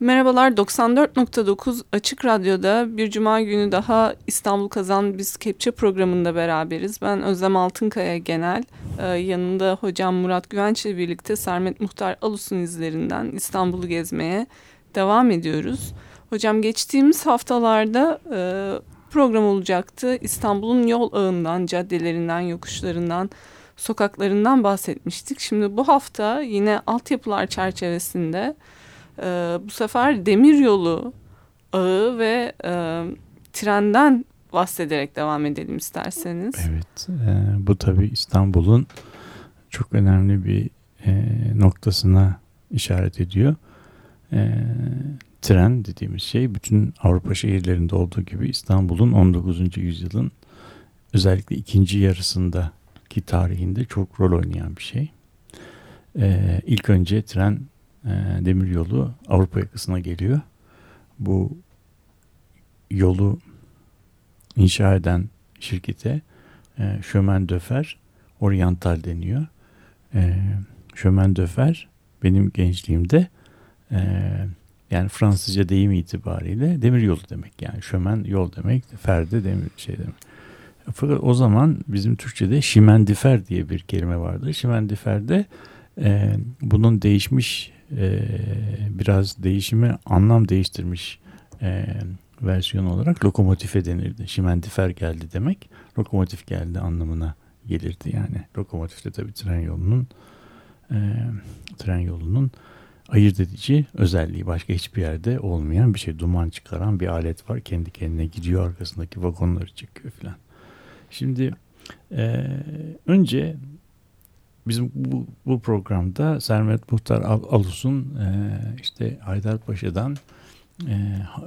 Merhabalar 94.9 Açık Radyo'da bir cuma günü daha İstanbul Kazan Biz Kepçe programında beraberiz. Ben Özlem Altınkaya Genel, ee, yanında hocam Murat Güvenç ile birlikte Sermet Muhtar Alus'un izlerinden İstanbul'u gezmeye devam ediyoruz. Hocam geçtiğimiz haftalarda e, program olacaktı. İstanbul'un yol ağından, caddelerinden, yokuşlarından, sokaklarından bahsetmiştik. Şimdi bu hafta yine altyapılar çerçevesinde e, bu sefer demiryolu ağı ve e, trenden bahsederek devam edelim isterseniz. Evet, e, bu tabii İstanbul'un çok önemli bir e, noktasına işaret ediyor. E, tren dediğimiz şey bütün Avrupa şehirlerinde olduğu gibi İstanbul'un 19. yüzyılın özellikle ikinci yarısındaki tarihinde çok rol oynayan bir şey. E, ilk önce tren demiryolu Avrupa yakasına geliyor. Bu yolu inşa eden şirkete e, Chemin de Fer Oriental deniyor. E, Chemin de Fer benim gençliğimde e, yani Fransızca deyim itibariyle demir yolu demek. Yani Chemin yol demek, fer de demir şey demek. Fakat o zaman bizim Türkçe'de şimendifer diye bir kelime vardı. Şimendifer de e, bunun değişmiş e, biraz değişimi anlam değiştirmiş e, versiyon olarak lokomotife denirdi. Şimendifer geldi demek lokomotif geldi anlamına gelirdi yani. Lokomotif de tabii tren yolunun e, tren yolunun ayırt edici özelliği başka hiçbir yerde olmayan bir şey. Duman çıkaran bir alet var. Kendi kendine gidiyor arkasındaki vagonları çekiyor falan. Şimdi e, önce bizim bu, bu programda Sermet Muhtar Alus'un e, işte Haydarpaşa'dan e,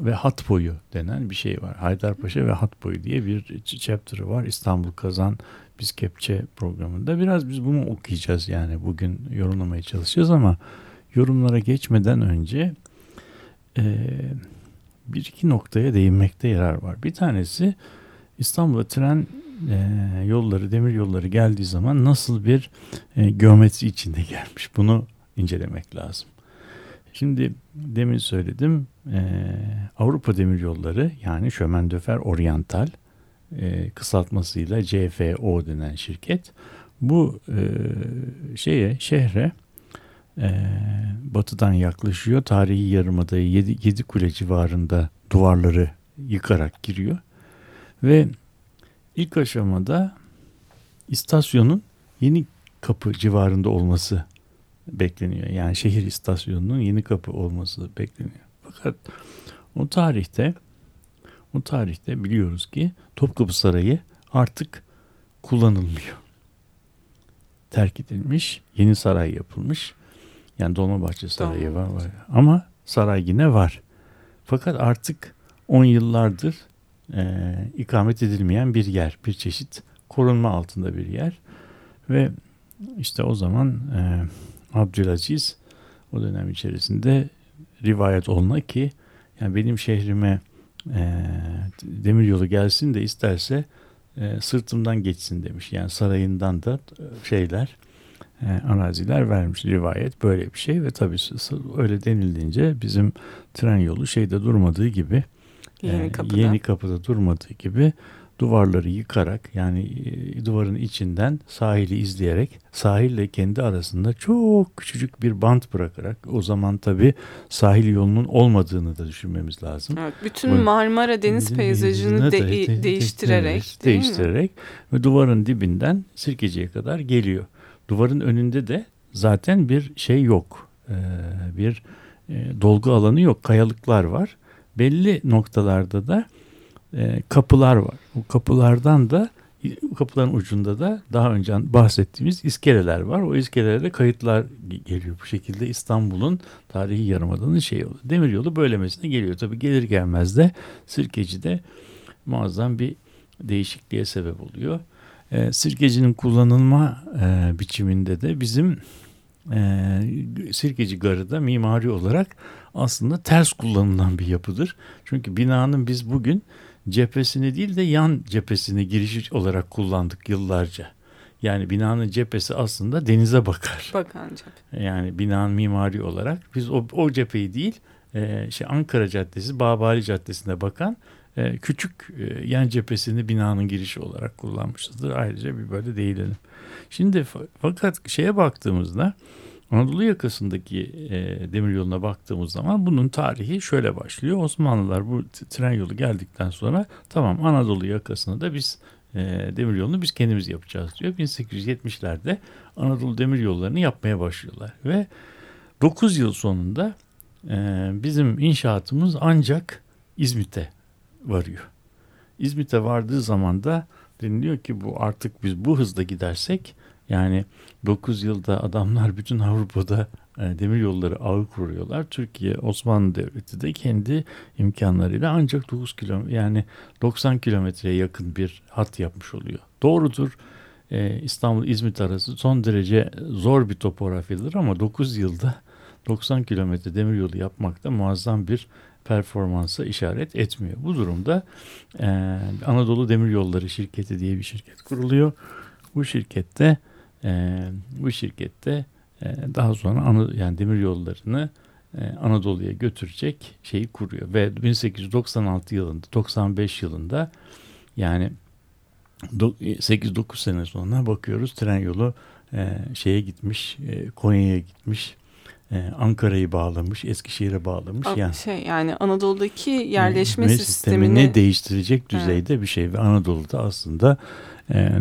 ve hat boyu denen bir şey var. Haydarpaşa ve hat boyu diye bir chapter'ı var. İstanbul Kazan Biz Kepçe programında. Biraz biz bunu okuyacağız yani bugün yorumlamaya çalışacağız ama yorumlara geçmeden önce e, bir iki noktaya değinmekte yarar var. Bir tanesi İstanbul'a tren e, yolları, demir yolları geldiği zaman nasıl bir e, geometri içinde gelmiş bunu incelemek lazım. Şimdi demin söyledim e, Avrupa Demir Yolları yani Chemin de Fer Oriental e, kısaltmasıyla CFO denen şirket bu e, şeye şehre e, batıdan yaklaşıyor. Tarihi Yarımada'yı yedi, yedi kule civarında duvarları yıkarak giriyor ve İlk aşamada istasyonun yeni kapı civarında olması bekleniyor. Yani şehir istasyonunun yeni kapı olması bekleniyor. Fakat o tarihte o tarihte biliyoruz ki Topkapı Sarayı artık kullanılmıyor. Terk edilmiş, yeni saray yapılmış. Yani Dolmabahçe Sarayı var, var. Ama saray yine var. Fakat artık 10 yıllardır e, ikamet edilmeyen bir yer, bir çeşit korunma altında bir yer ve işte o zaman e, Abdülaziz o dönem içerisinde rivayet oluna ki yani benim şehrime e, demir yolu gelsin de isterse e, sırtımdan geçsin demiş. Yani sarayından da e, şeyler e, araziler vermiş rivayet böyle bir şey ve tabii öyle denildiğince bizim tren yolu şeyde durmadığı gibi Yeni kapıda. Yeni kapıda durmadığı gibi duvarları yıkarak yani e, duvarın içinden sahili izleyerek sahille kendi arasında çok küçücük bir bant bırakarak o zaman tabi sahil yolunun olmadığını da düşünmemiz lazım. Evet, bütün Marmara Deniz peyzajını de, de, değiştirerek değiştirerek ve duvarın dibinden Sirkeci'ye kadar geliyor. Duvarın önünde de zaten bir şey yok. Ee, bir e, dolgu alanı yok. Kayalıklar var belli noktalarda da e, kapılar var. Bu kapılardan da kapıların ucunda da daha önce bahsettiğimiz iskeleler var. O iskelelerde kayıtlar geliyor. Bu şekilde İstanbul'un tarihi yarımadanın şey oldu. Demiryolu böylemesine geliyor. Tabi gelir gelmez de Sirkeci'de muazzam bir değişikliğe sebep oluyor. E, Sirkeci'nin kullanılma e, biçiminde de bizim e, Sirkeci Garı da mimari olarak aslında ters kullanılan bir yapıdır. Çünkü binanın biz bugün cephesini değil de yan cephesini giriş olarak kullandık yıllarca. Yani binanın cephesi aslında denize bakar. Bakan cephe. Yani binanın mimari olarak biz o, o cepheyi değil e, şey Ankara Caddesi, Babali Caddesi'ne bakan e, küçük e, yan cephesini binanın girişi olarak kullanmışızdır. Ayrıca bir böyle değinelim. Şimdi fakat şeye baktığımızda Anadolu yakasındaki e, demir yoluna baktığımız zaman bunun tarihi şöyle başlıyor. Osmanlılar bu tren yolu geldikten sonra tamam Anadolu yakasını da biz e, demir yolunu biz kendimiz yapacağız diyor. 1870'lerde Anadolu demir yollarını yapmaya başlıyorlar ve 9 yıl sonunda e, bizim inşaatımız ancak İzmit'e varıyor. İzmit'e vardığı zaman da deniliyor ki bu artık biz bu hızda gidersek yani 9 yılda adamlar bütün Avrupa'da e, demir yolları ağı kuruyorlar. Türkiye Osmanlı Devleti de kendi imkanlarıyla ancak 9 kilometre yani 90 kilometreye yakın bir hat yapmış oluyor. Doğrudur. E, İstanbul İzmit arası son derece zor bir topografyadır ama 9 yılda 90 kilometre demir yolu yapmak da muazzam bir performansa işaret etmiyor. Bu durumda e, Anadolu Demir Yolları şirketi diye bir şirket kuruluyor. Bu şirkette e, bu şirkette e, daha sonra ana, yani demir yollarını e, Anadolu'ya götürecek şeyi kuruyor ve 1896 yılında 95 yılında yani 8-9 sene sonra bakıyoruz tren yolu e, şeye gitmiş e, Konya'ya gitmiş e, Ankara'yı bağlamış, Eskişehir'e bağlamış. A, yani şey yani Anadolu'daki yerleşme sistemini, sistemini değiştirecek düzeyde evet. bir şey ve Anadolu'da aslında e,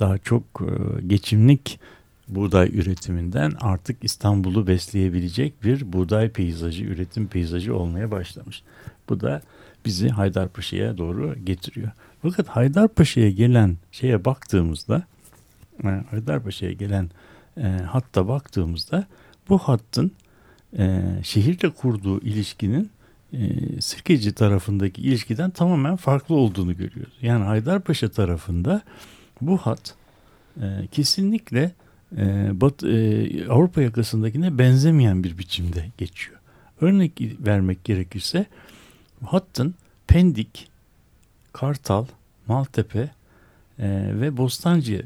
daha çok e, geçimlik buğday üretiminden artık İstanbul'u besleyebilecek bir buğday peyzajı, üretim peyzajı olmaya başlamış. Bu da bizi Haydarpaşa'ya doğru getiriyor. Fakat Haydarpaşa'ya gelen şeye baktığımızda, e, Haydarpaşa'ya gelen e, hatta baktığımızda bu hattın e, şehirle kurduğu ilişkinin e, Sirkeci tarafındaki ilişkiden tamamen farklı olduğunu görüyoruz. Yani Haydarpaşa tarafında bu hat e, kesinlikle e, Bat, e, Avrupa yakasındakine benzemeyen bir biçimde geçiyor. Örnek vermek gerekirse hattın Pendik, Kartal, Maltepe e, ve Bostancı'ya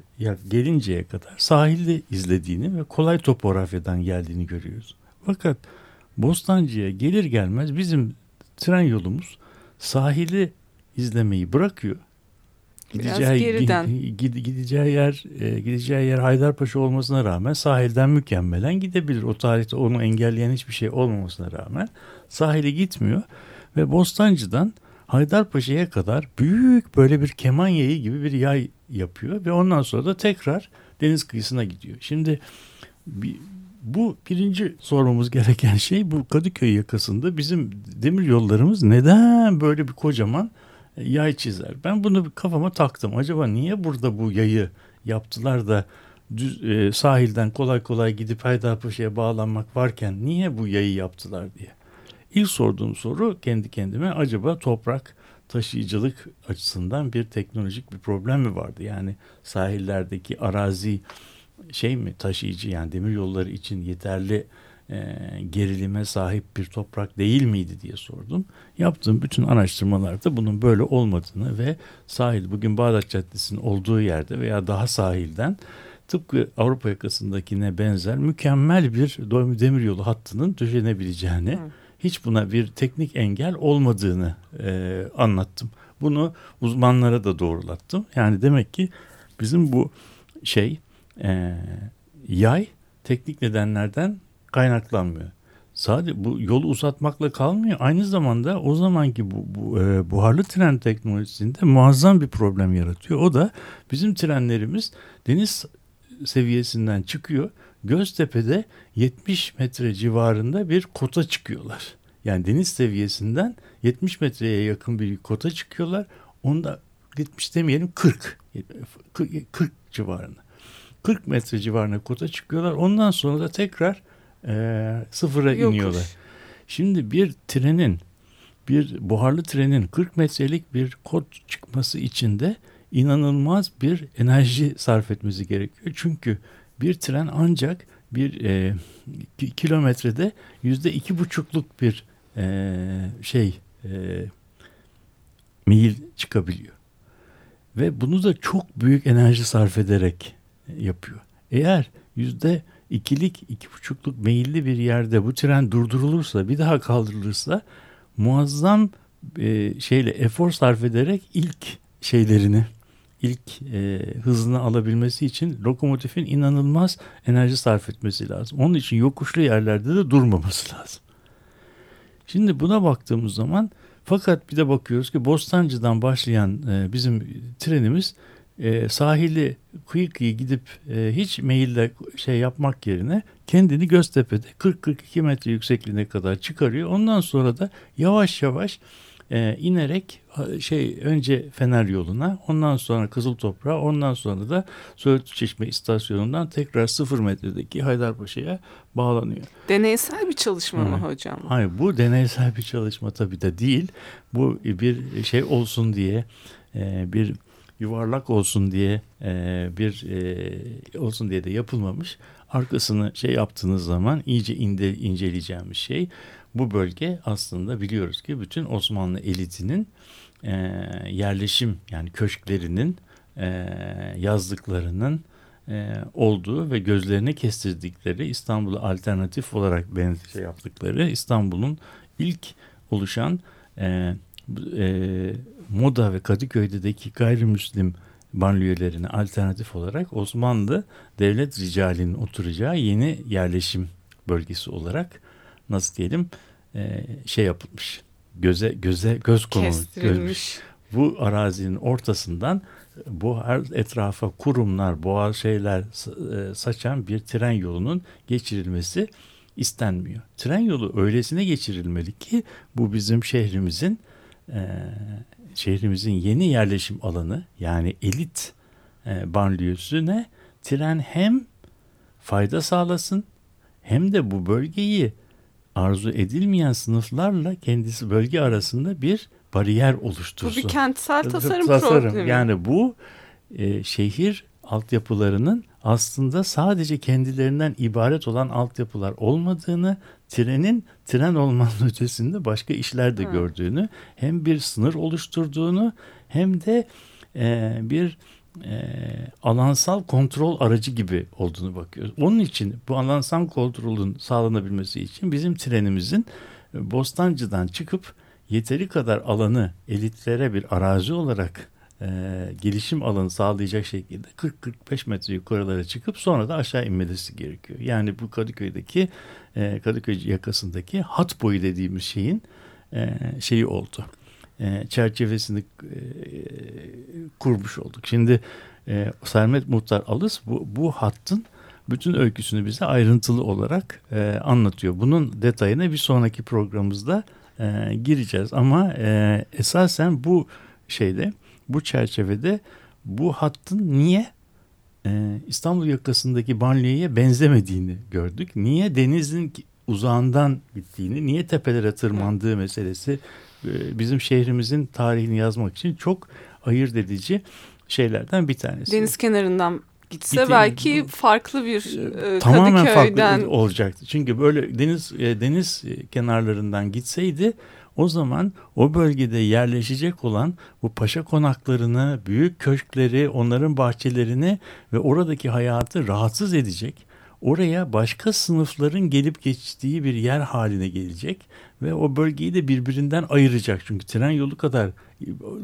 gelinceye kadar sahilde izlediğini ve kolay topografyadan geldiğini görüyoruz. Fakat Bostancı'ya gelir gelmez bizim tren yolumuz sahili izlemeyi bırakıyor gideceği, geriden. Gideceği yer e, gideceği yer Haydarpaşa olmasına rağmen sahilden mükemmelen gidebilir. O tarihte onu engelleyen hiçbir şey olmamasına rağmen sahile gitmiyor ve Bostancı'dan Haydarpaşa'ya kadar büyük böyle bir keman yayı gibi bir yay yapıyor ve ondan sonra da tekrar deniz kıyısına gidiyor. Şimdi bu birinci sormamız gereken şey bu Kadıköy yakasında bizim demir yollarımız neden böyle bir kocaman yay çizer. Ben bunu kafama taktım. Acaba niye burada bu yayı yaptılar da düz, e, sahilden kolay kolay gidip Haydarpaşa'ya bağlanmak varken niye bu yayı yaptılar diye. İlk sorduğum soru kendi kendime acaba toprak taşıyıcılık açısından bir teknolojik bir problem mi vardı? Yani sahillerdeki arazi şey mi taşıyıcı yani demir yolları için yeterli e, gerilime sahip bir toprak değil miydi diye sordum. Yaptığım bütün araştırmalarda bunun böyle olmadığını ve sahil bugün Bağdat Caddesi'nin olduğu yerde veya daha sahilden tıpkı Avrupa yakasındakine benzer mükemmel bir demiryolu hattının döşenebileceğini, Hı. Hiç buna bir teknik engel olmadığını e, anlattım. Bunu uzmanlara da doğrulattım. Yani demek ki bizim bu şey e, yay teknik nedenlerden kaynaklanmıyor. Sadece bu yolu uzatmakla kalmıyor. Aynı zamanda o zamanki bu, bu e, buharlı tren teknolojisinde muazzam bir problem yaratıyor. O da bizim trenlerimiz deniz seviyesinden çıkıyor. Göztepe'de 70 metre civarında bir kota çıkıyorlar. Yani deniz seviyesinden 70 metreye yakın bir kota çıkıyorlar. Onda 70 demeyelim 40. 40, 40 civarında. 40 metre civarına kota çıkıyorlar. Ondan sonra da tekrar e, sıfıra Yokuş. iniyorlar. Şimdi bir trenin bir buharlı trenin 40 metrelik bir kod çıkması için de inanılmaz bir enerji sarf etmesi gerekiyor. Çünkü bir tren ancak bir e, kilometrede yüzde iki buçukluk bir e, şey e, mil çıkabiliyor. Ve bunu da çok büyük enerji sarf ederek yapıyor. Eğer yüzde ikilik, iki buçukluk meyilli bir yerde bu tren durdurulursa bir daha kaldırılırsa muazzam e, şeyle efor sarf ederek ilk şeylerini ilk e, hızını alabilmesi için lokomotifin inanılmaz enerji sarf etmesi lazım. Onun için yokuşlu yerlerde de durmaması lazım. Şimdi buna baktığımız zaman fakat bir de bakıyoruz ki Bostancı'dan başlayan e, bizim trenimiz e, sahili kıyı kıyı gidip e, hiç meyille şey yapmak yerine kendini Göztepe'de 40-42 metre yüksekliğine kadar çıkarıyor. Ondan sonra da yavaş yavaş e, inerek şey önce Fener yoluna ondan sonra Kızıl Toprağa ondan sonra da Söğütlü Çeşme istasyonundan tekrar sıfır metredeki Haydarpaşa'ya bağlanıyor. Deneysel bir çalışma evet. mı hocam? Hayır bu deneysel bir çalışma tabii de değil. Bu bir şey olsun diye e, bir yuvarlak olsun diye e, bir e, olsun diye de yapılmamış. Arkasını şey yaptığınız zaman iyice inde, inceleyeceğimiz şey bu bölge aslında biliyoruz ki bütün Osmanlı elitinin e, yerleşim yani köşklerinin e, yazdıklarının e, olduğu ve gözlerine kestirdikleri İstanbul'u alternatif olarak benzer şey yaptıkları İstanbul'un ilk oluşan e, e, Moda ve Kadıköy'deki gayrimüslim banliyölerine alternatif olarak Osmanlı devlet ricalinin oturacağı yeni yerleşim bölgesi olarak nasıl diyelim e, şey yapılmış. Göze göze göz konulmuş. Bu arazinin ortasından bu her etrafa kurumlar, boğa şeyler e, saçan bir tren yolunun geçirilmesi istenmiyor. Tren yolu öylesine geçirilmeli ki bu bizim şehrimizin e, şehrimizin yeni yerleşim alanı yani elit e, banliyösüne tren hem fayda sağlasın hem de bu bölgeyi arzu edilmeyen sınıflarla kendisi bölge arasında bir bariyer oluştursun. Bu bir kentsel tasarım, tasarım. problemi. Yani bu e, şehir altyapılarının aslında sadece kendilerinden ibaret olan altyapılar olmadığını, trenin tren olmanın ötesinde başka işler de gördüğünü, hem bir sınır oluşturduğunu hem de e, bir e, alansal kontrol aracı gibi olduğunu bakıyoruz. Onun için bu alansal kontrolün sağlanabilmesi için bizim trenimizin e, Bostancı'dan çıkıp yeteri kadar alanı elitlere bir arazi olarak e, gelişim alanı sağlayacak şekilde 40-45 metre yukarılara çıkıp sonra da aşağı inmesi gerekiyor. Yani bu Kadıköy'deki e, Kadıköy yakasındaki hat boyu dediğimiz şeyin e, şeyi oldu. E, çerçevesini e, kurmuş olduk. Şimdi e, Sermet Muhtar Alız bu, bu hattın bütün öyküsünü bize ayrıntılı olarak anlatıyor. Bunun detayına bir sonraki programımızda gireceğiz. Ama esasen bu şeyde bu çerçevede bu hattın niye İstanbul yakasındaki banliyöye benzemediğini gördük. Niye denizin uzağından gittiğini, niye tepelere tırmandığı meselesi bizim şehrimizin tarihini yazmak için çok ayırt edici şeylerden bir tanesi. Deniz kenarından gitse Gitti, belki farklı bir e, tamamen farklı olacaktı. Çünkü böyle deniz e, deniz kenarlarından gitseydi o zaman o bölgede yerleşecek olan bu paşa konaklarını, büyük köşkleri, onların bahçelerini ve oradaki hayatı rahatsız edecek oraya başka sınıfların gelip geçtiği bir yer haline gelecek ve o bölgeyi de birbirinden ayıracak. Çünkü tren yolu kadar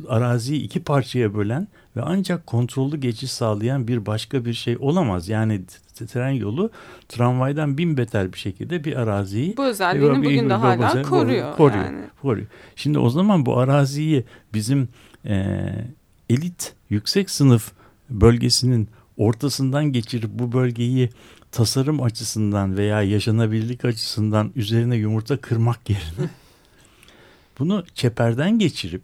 araziyi iki parçaya bölen ve ancak kontrollü geçiş sağlayan bir başka bir şey olamaz. Yani tren yolu tramvaydan bin beter bir şekilde bir araziyi bu özelliğini bir, bugün de hala koruyor. Koruyor, yani. koruyor. Şimdi o zaman bu araziyi bizim e, elit yüksek sınıf bölgesinin ortasından geçirip bu bölgeyi tasarım açısından veya yaşanabilirlik açısından üzerine yumurta kırmak yerine bunu çeperden geçirip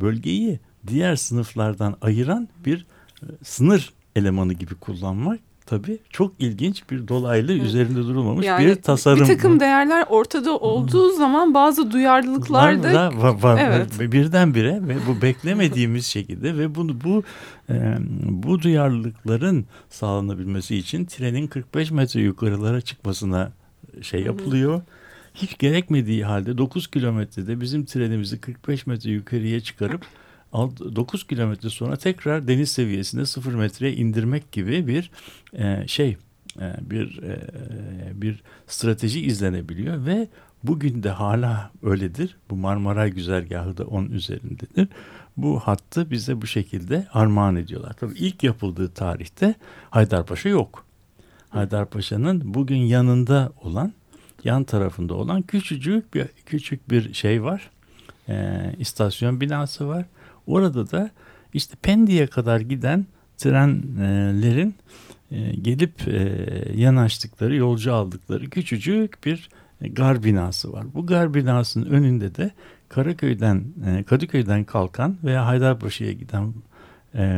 bölgeyi diğer sınıflardan ayıran bir e, sınır elemanı gibi kullanmak tabii çok ilginç bir dolaylı evet. üzerinde durulmamış yani bir tasarım. Bir takım değerler ortada olduğu zaman bazı duyarlılıklar da var, var, evet. birdenbire ve bu beklemediğimiz şekilde ve bunu bu e, bu duyarlılıkların sağlanabilmesi için trenin 45 metre yukarılara çıkmasına şey yapılıyor. Hiç gerekmediği halde 9 kilometrede bizim trenimizi 45 metre yukarıya çıkarıp 9 kilometre sonra tekrar deniz seviyesinde 0 metreye indirmek gibi bir e, şey e, bir e, bir strateji izlenebiliyor ve bugün de hala öyledir. Bu Marmaray güzergahı da onun üzerindedir. Bu hattı bize bu şekilde armağan ediyorlar. Tabii ilk yapıldığı tarihte Haydarpaşa yok. Haydarpaşa'nın bugün yanında olan, yan tarafında olan küçücük bir küçük bir şey var. E, istasyon binası var. Orada da işte Pendik'e kadar giden trenlerin e, gelip e, yanaştıkları, yolcu aldıkları küçücük bir gar binası var. Bu gar binasının önünde de Karaköy'den, e, Kadıköy'den kalkan veya Haydarpaşa'ya giden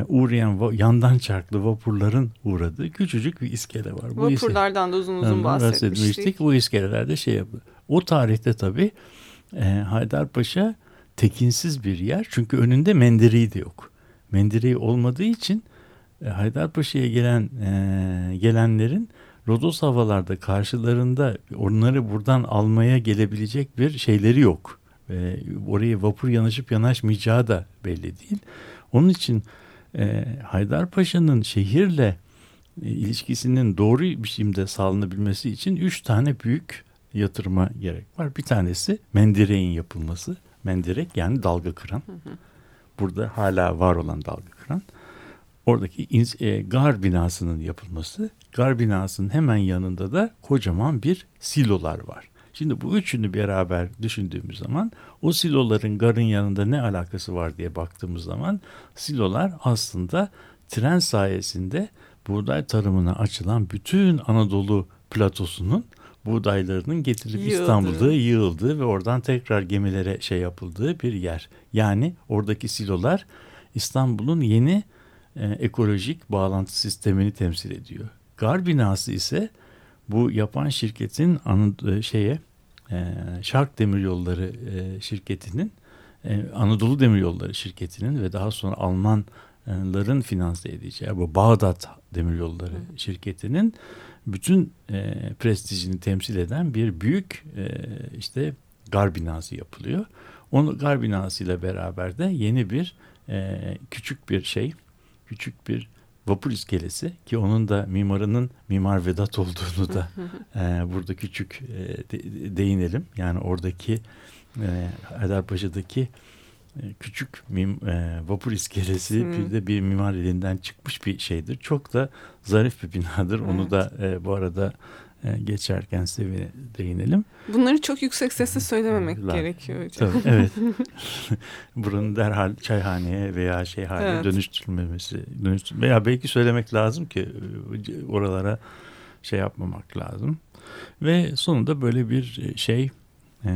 uğrayan yandan çarklı vapurların uğradığı küçücük bir iskele var. Bu Vapurlardan da uzun uzun bahsetmiştik. Bu iskelelerde şey yapıyor. O tarihte tabii Haydarpaşa tekinsiz bir yer. Çünkü önünde mendiri de yok. Mendiri olmadığı için e, Haydarpaşa'ya gelen e, gelenlerin Rodos havalarda karşılarında onları buradan almaya gelebilecek bir şeyleri yok. E, oraya vapur yanaşıp yanaşmayacağı da belli değil. Onun için e, Haydarpaşa'nın şehirle e, ilişkisinin doğru biçimde sağlanabilmesi için üç tane büyük yatırıma gerek var. Bir tanesi mendireğin yapılması. Mendirek yani dalga kıran. Burada hala var olan dalga kıran oradaki e, gar binasının yapılması. Gar binasının hemen yanında da kocaman bir silolar var. Şimdi bu üçünü beraber düşündüğümüz zaman o siloların garın yanında ne alakası var diye baktığımız zaman silolar aslında tren sayesinde buğday tarımına açılan bütün Anadolu platosunun buğdaylarının getirilip Yığıldı. İstanbul'da yığıldığı ve oradan tekrar gemilere şey yapıldığı bir yer. Yani oradaki silolar İstanbul'un yeni e, ekolojik bağlantı sistemini temsil ediyor. Gar binası ise bu yapan şirketin anı, e, şeye e, Şark Demiryolları e, şirketinin e, Anadolu Demiryolları şirketinin ve daha sonra Almanların finanse edeceği bu Bağdat Demiryolları Hı. şirketinin bütün e, prestijini temsil eden bir büyük e, işte gar binası yapılıyor. Onu gar binası ile beraber de yeni bir e, küçük bir şey küçük bir vapur iskelesi ki onun da mimarının Mimar Vedat olduğunu da e, burada küçük e, de, değinelim. Yani oradaki e, Haydarpaşa'daki e, küçük mim, e, vapur iskelesi hmm. bir de bir mimar elinden çıkmış bir şeydir. Çok da zarif bir binadır. Evet. Onu da e, bu arada e, geçerken size değinelim. Bunları çok yüksek sesle söylememek La, gerekiyor hocam. Tabii, evet. Buranın derhal çayhaneye veya şey haline evet. dönüştürülmemesi dönüştür veya belki söylemek lazım ki e, oralara şey yapmamak lazım. Ve sonunda böyle bir şey e,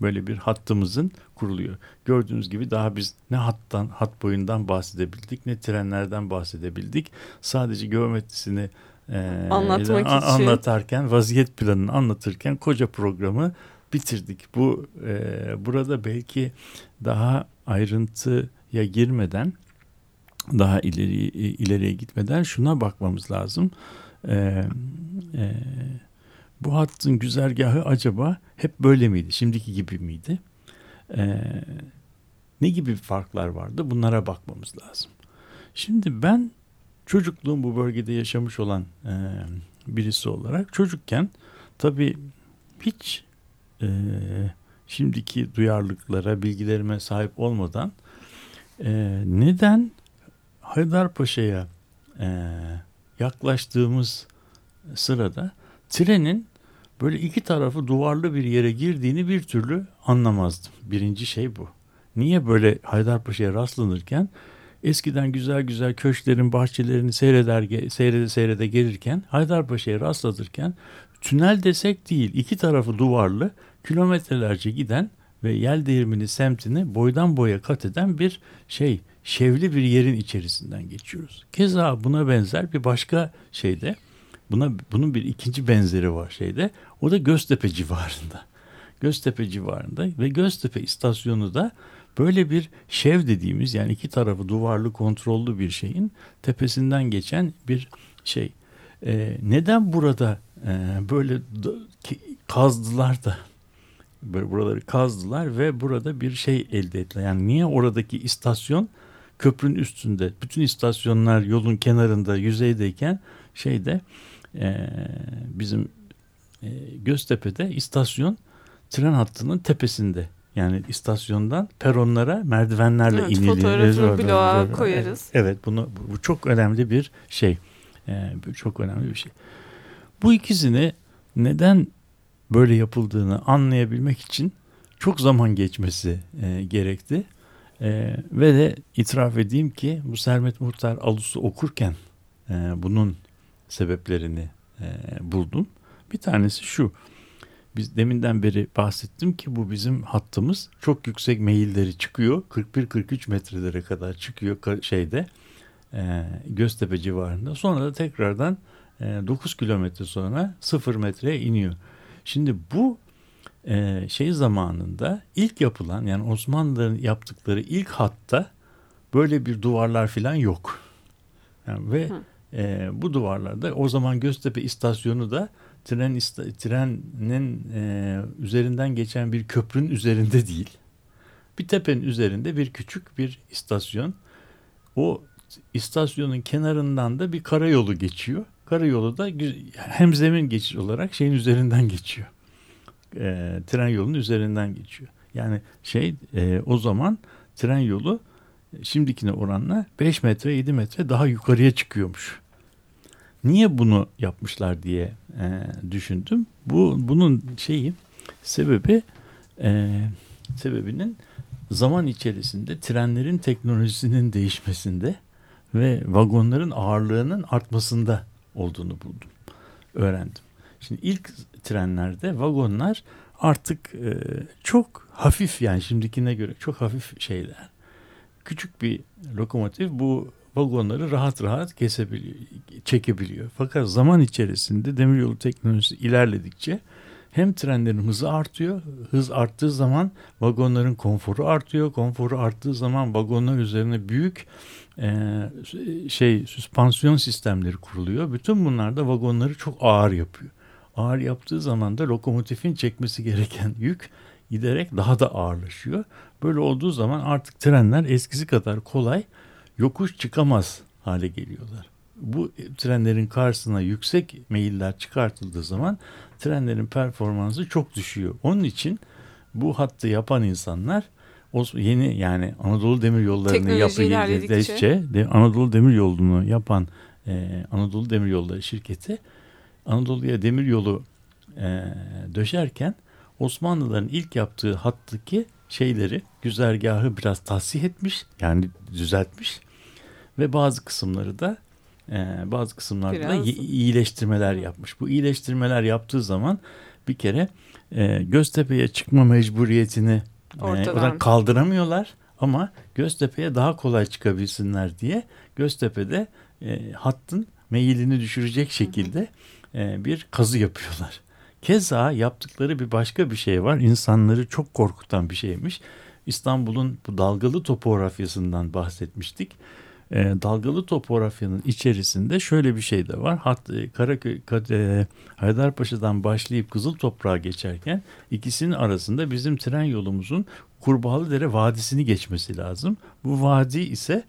böyle bir hattımızın kuruluyor. Gördüğünüz gibi daha biz ne hattan, hat boyundan bahsedebildik ne trenlerden bahsedebildik. Sadece geometrisini e, Anlatmak için. anlatarken vaziyet planını anlatırken koca programı bitirdik. Bu e, burada belki daha ayrıntıya girmeden daha ileri ileriye gitmeden şuna bakmamız lazım. E, e, bu hattın güzergahı acaba hep böyle miydi? Şimdiki gibi miydi? E, ne gibi farklar vardı? Bunlara bakmamız lazım. Şimdi ben çocukluğum bu bölgede yaşamış olan e, birisi olarak çocukken tabii hiç e, şimdiki duyarlılıklara, bilgilerime sahip olmadan e, neden Haydarpaşa'ya e, yaklaştığımız sırada trenin böyle iki tarafı duvarlı bir yere girdiğini bir türlü anlamazdım. Birinci şey bu. Niye böyle Haydarpaşa'ya rastlanırken eskiden güzel güzel köşklerin bahçelerini seyreder seyrede seyrede gelirken Haydarpaşa'ya rastlatırken tünel desek değil iki tarafı duvarlı kilometrelerce giden ve yel değirmeni semtini boydan boya kat eden bir şey şevli bir yerin içerisinden geçiyoruz. Keza buna benzer bir başka şeyde buna bunun bir ikinci benzeri var şeyde o da Göztepe civarında. Göztepe civarında ve Göztepe istasyonu da Böyle bir şev dediğimiz yani iki tarafı duvarlı kontrollü bir şeyin tepesinden geçen bir şey. Ee, neden burada e, böyle kazdılar da böyle buraları kazdılar ve burada bir şey elde ettiler. Yani niye oradaki istasyon köprünün üstünde bütün istasyonlar yolun kenarında yüzeydeyken şeyde e, bizim e, Göztepe'de istasyon tren hattının tepesinde. Yani istasyondan peronlara merdivenlerle evet, iniliyor. Fotoğrafını bloğa koyarız. Evet bunu bu çok önemli bir şey. E, çok önemli bir şey. Bu ikisini neden böyle yapıldığını anlayabilmek için çok zaman geçmesi e, gerekti. E, ve de itiraf edeyim ki bu Sermet Muhtar Alus'u okurken e, bunun sebeplerini e, buldum. Bir tanesi şu. Biz deminden beri bahsettim ki bu bizim hattımız çok yüksek meyilleri çıkıyor. 41-43 metrelere kadar çıkıyor şeyde e, Göztepe civarında. Sonra da tekrardan e, 9 kilometre sonra 0 metreye iniyor. Şimdi bu e, şey zamanında ilk yapılan yani Osmanlıların yaptıkları ilk hatta böyle bir duvarlar falan yok. Yani ve e, bu duvarlarda o zaman Göztepe istasyonu da tren trenin e, üzerinden geçen bir köprünün üzerinde değil. Bir tepenin üzerinde bir küçük bir istasyon. O istasyonun kenarından da bir karayolu geçiyor. Karayolu da hem zemin geçiş olarak şeyin üzerinden geçiyor. E, tren yolunun üzerinden geçiyor. Yani şey e, o zaman tren yolu şimdikine oranla 5 metre 7 metre daha yukarıya çıkıyormuş. Niye bunu yapmışlar diye e, düşündüm. Bu bunun şeyi sebebi e, sebebinin zaman içerisinde trenlerin teknolojisinin değişmesinde ve vagonların ağırlığının artmasında olduğunu buldum. Öğrendim. Şimdi ilk trenlerde vagonlar artık e, çok hafif yani şimdikine göre çok hafif şeyler. Küçük bir lokomotif bu vagonları rahat rahat kesebiliyor, çekebiliyor. Fakat zaman içerisinde demiryolu teknolojisi ilerledikçe hem trenlerin hızı artıyor. Hız arttığı zaman vagonların konforu artıyor. Konforu arttığı zaman vagonlar üzerine büyük e, şey süspansiyon sistemleri kuruluyor. Bütün bunlar da vagonları çok ağır yapıyor. Ağır yaptığı zaman da lokomotifin çekmesi gereken yük giderek daha da ağırlaşıyor. Böyle olduğu zaman artık trenler eskisi kadar kolay yokuş çıkamaz hale geliyorlar. Bu trenlerin karşısına yüksek meyiller çıkartıldığı zaman trenlerin performansı çok düşüyor. Onun için bu hattı yapan insanlar o yeni yani Anadolu Demir Yolları'nı yapıldikçe Anadolu Demir Yolu'nu yapan e, Anadolu Demir Yolları şirketi Anadolu'ya demir yolu e, döşerken Osmanlıların ilk yaptığı hattaki şeyleri güzergahı biraz tahsih etmiş yani düzeltmiş ve bazı kısımları da e, bazı kısımlarda biraz... da iyileştirmeler yapmış. Bu iyileştirmeler yaptığı zaman bir kere e, Göztepe'ye çıkma mecburiyetini e, Ortadan. kaldıramıyorlar ama Göztepe'ye daha kolay çıkabilsinler diye Göztepe'de e, hattın meyilini düşürecek şekilde e, bir kazı yapıyorlar. Keza yaptıkları bir başka bir şey var. İnsanları çok korkutan bir şeymiş. İstanbul'un bu dalgalı topografyasından bahsetmiştik. E, dalgalı topografyanın içerisinde şöyle bir şey de var. Hat, e, Karaköy, e, Haydarpaşa'dan başlayıp Kızıl Toprağa geçerken ikisinin arasında bizim tren yolumuzun Kurbağalıdere Vadisi'ni geçmesi lazım. Bu vadi ise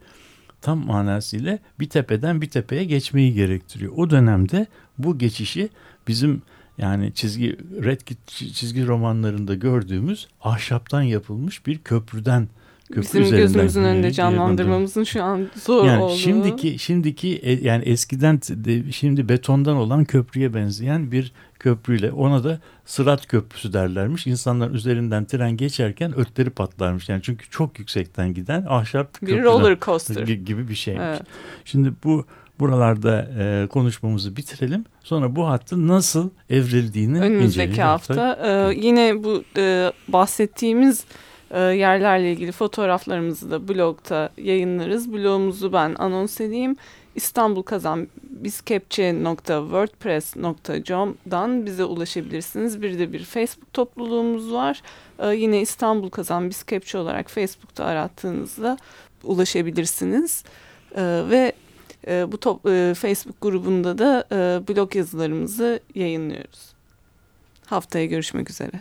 tam manasıyla bir tepeden bir tepeye geçmeyi gerektiriyor. O dönemde bu geçişi bizim yani çizgi Red Kit çizgi romanlarında gördüğümüz ahşaptan yapılmış bir köprüden köprü Bizim gözümüzün önünde canlandırmamızın şu an zor yani olduğu. Şimdiki şimdiki e, yani eskiden de, şimdi betondan olan köprüye benzeyen bir köprüyle ona da Sırat Köprüsü derlermiş. İnsanlar üzerinden tren geçerken ötleri patlarmış. Yani çünkü çok yüksekten giden ahşap bir roller coaster gibi bir şeymiş. Evet. Şimdi bu buralarda e, konuşmamızı bitirelim. Sonra bu hattın nasıl evrildiğini Önümüzdeki hafta e, yine bu e, bahsettiğimiz e, yerlerle ilgili fotoğraflarımızı da blogda yayınlarız. Blogumuzu ben anons edeyim. İstanbul Kazan bizkepçe.wordpress.com'dan bize ulaşabilirsiniz. Bir de bir Facebook topluluğumuz var. Ee, yine İstanbul Kazan Bizkepçe olarak Facebook'ta arattığınızda ulaşabilirsiniz. Ee, ve e, bu top, e, Facebook grubunda da e, blog yazılarımızı yayınlıyoruz. Haftaya görüşmek üzere.